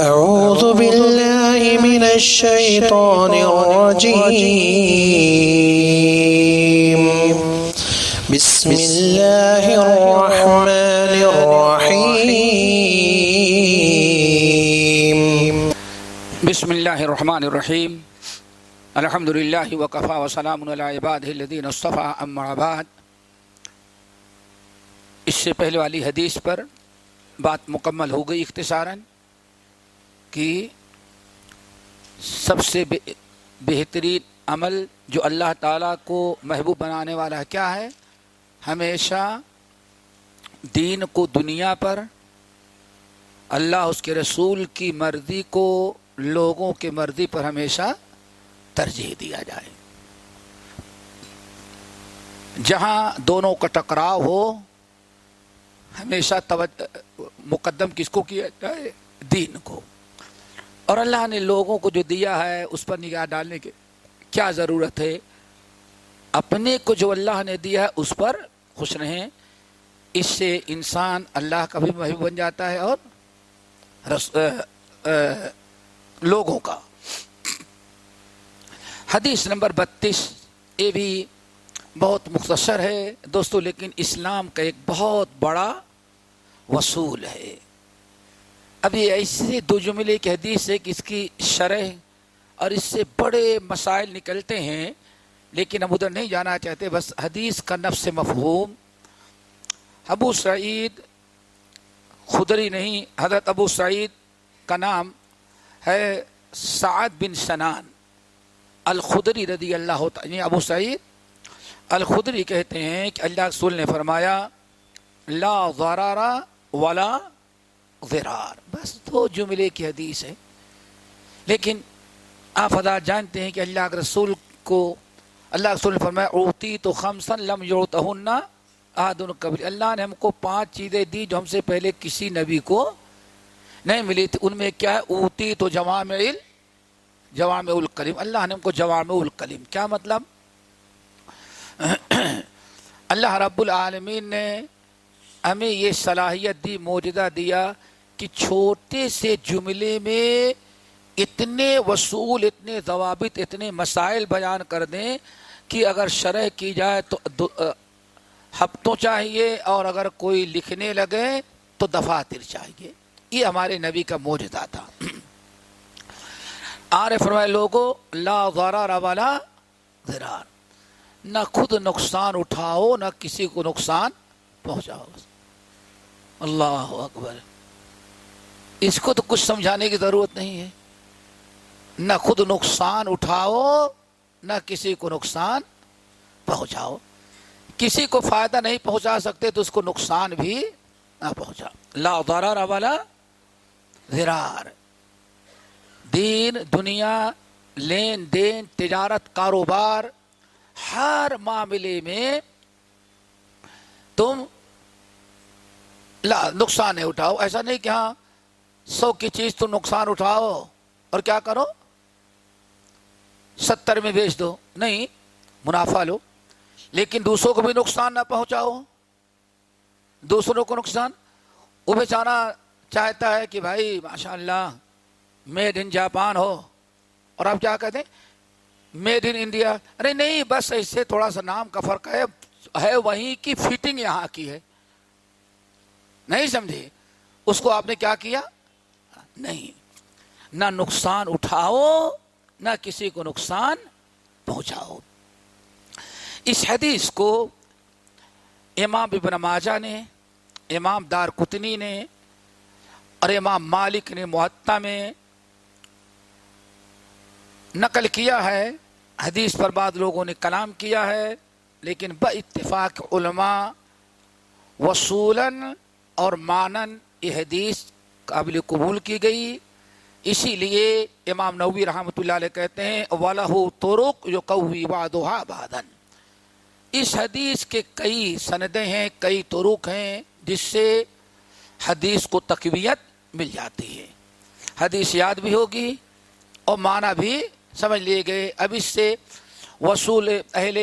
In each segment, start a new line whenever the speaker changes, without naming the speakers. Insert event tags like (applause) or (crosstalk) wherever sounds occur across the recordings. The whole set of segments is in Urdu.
أعوذ بالله من الشيطان الرجيم. بسم الله الرحمن الرحيم.
بسم الله الرحمن الرحيم. الحمد لله وكفى وسلام على عباده الذين اصطفى اما بعد. اس سے پہلے والی حدیث پر بات مکمل ہو گئی اختصاراً. کہ سب سے بہترین عمل جو اللہ تعالیٰ کو محبوب بنانے والا کیا ہے؟ ہمیشہ دین کو دنیا پر، اللہ اس کے رسول کی مرضی کو لوگوں کے مرضی پر ہمیشہ ترجیح دیا جائے۔ جہاں دونوں کا ٹکراؤ ہو، ہمیشہ توجہ مقدم کس کو کیا جائے؟ دین کو۔ اور اللہ نے لوگوں کو جو دیا ہے اس پر نگاہ ڈالنے کی کیا ضرورت ہے؟ اپنے کو جو اللہ نے دیا ہے اس پر خوش رہیں۔ اس سے انسان اللہ کا بھی محبوب بن جاتا ہے اور رس اے اے لوگوں کا۔ حدیث نمبر بتیس، یہ بھی بہت مختصر ہے دوستو، لیکن اسلام کا ایک بہت بڑا وصول ہے۔ اب یہ ایسے دو جملے کی حدیث ہے کہ اس کی شرح اور اس سے بڑے مسائل نکلتے ہیں، لیکن ہم ادھر نہیں جانا چاہتے، بس حدیث کا نفس مفہوم۔ ابو سعید خدری نہیں، حضرت ابو سعید کا نام ہے سعد بن سنان الخدری رضی اللہ تعالی یعنی ابو سعید۔ الخدری کہتے ہیں کہ اللہ رسول نے فرمایا، لا ضرارا ولا ضرار بس دو جملے کی حدیث ہے لیکن آپ ادا جانتے ہیں کہ اللہ کے رسول کو، اللہ رسول نے فرمایا اوتی تو خمسن لم یوتہن آدن قبل. اللہ نے ہم کو پانچ چیزیں دی جو ہم سے پہلے کسی نبی کو نہیں ملی تھی۔ ان میں کیا ہے؟ اوتی تو جوام جوام الکلیم اللہ نے ہم کو جوام الکلیم کیا مطلب؟ (clears throat) اللہ رب العالمین نے ہمیں یہ صلاحیت دی موجودہ دیا کہ چھوٹے سے جملے میں اتنے وصول، اتنے ضوابط، اتنے مسائل بیان کر دیں کہ اگر شرح کی جائے تو ہفتوں چاہیے اور اگر کوئی لکھنے لگے تو دفاتر چاہیے۔ یہ ہمارے نبی کا موجودہ تھا۔ آر فرمائے لوگوں لا ضرر ولا ضرار۔ نہ خود نقصان اٹھاؤ، نہ کسی کو نقصان پہنچاؤ۔ اللہ اکبر۔ اس کو تو کچھ سمجھانے کی ضرورت نہیں ہے۔ نہ خود نقصان اٹھاؤ، نہ کسی کو نقصان پہنچاؤ۔ کسی کو فائدہ نہیں پہنچا سکتے تو اس کو نقصان بھی نہ پہنچا لا ضرر ولا ضرار۔ دین، دنیا، لین دین، تجارت، کاروبار، ہر معاملے میں تم لا، نقصان نہیں اٹھاؤ۔ ایسا نہیں کہ ہاں سو کی چیز تم نقصان اٹھاؤ۔ اور کیا کرو؟ ستر میں بیچ دو۔ نہیں، منافع لو۔ لیکن دوسروں کو بھی نقصان نہ پہنچاؤ۔ دوسروں کو نقصان۔ وہ بیچارہ چاہتا ہے کہ بھائی ماشاء اللہ میڈ ان جاپان ہو۔ اور آپ کیا کہتے ہیں؟ میڈ ان انڈیا ارے نہیں، بس ایسے تھوڑا سا نام کا فرق ہے۔ ہے وہیں کی فٹنگ یہاں کی ہے۔ نہیں سمجھے؟ اس کو آپ نے کیا کیا؟ نہیں۔ نہ نقصان اٹھاؤ، نہ کسی کو نقصان پہنچاؤ۔ اس حدیث کو امام ابن ماجہ نے، امام دار کتنی نے اور امام مالک نے معطا میں نقل کیا ہے۔ حدیث پر بعد لوگوں نے کلام کیا ہے، لیکن ب اتفاق علماء وصولاً اور مانن یہ حدیث قابل قبول کی گئی۔ اسی لیے امام نووی رحمۃ اللہ علیہ کہتے ہیں والہ ترک جو قوی وادہ بادن اس حدیث کے کئی سندیں ہیں، کئی ترک ہیں، جس سے حدیث کو تقویت مل جاتی ہے۔ حدیث یاد بھی ہوگی اور معنی بھی سمجھ لیے گئے۔ اب اس سے وصول اہل،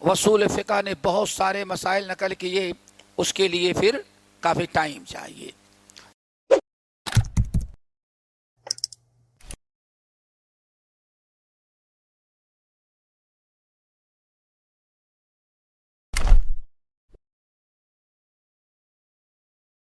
وصول فقہ نے بہت سارے مسائل نقل کیے۔ اس کے لیے پھر کافی ٹائم چاہیے۔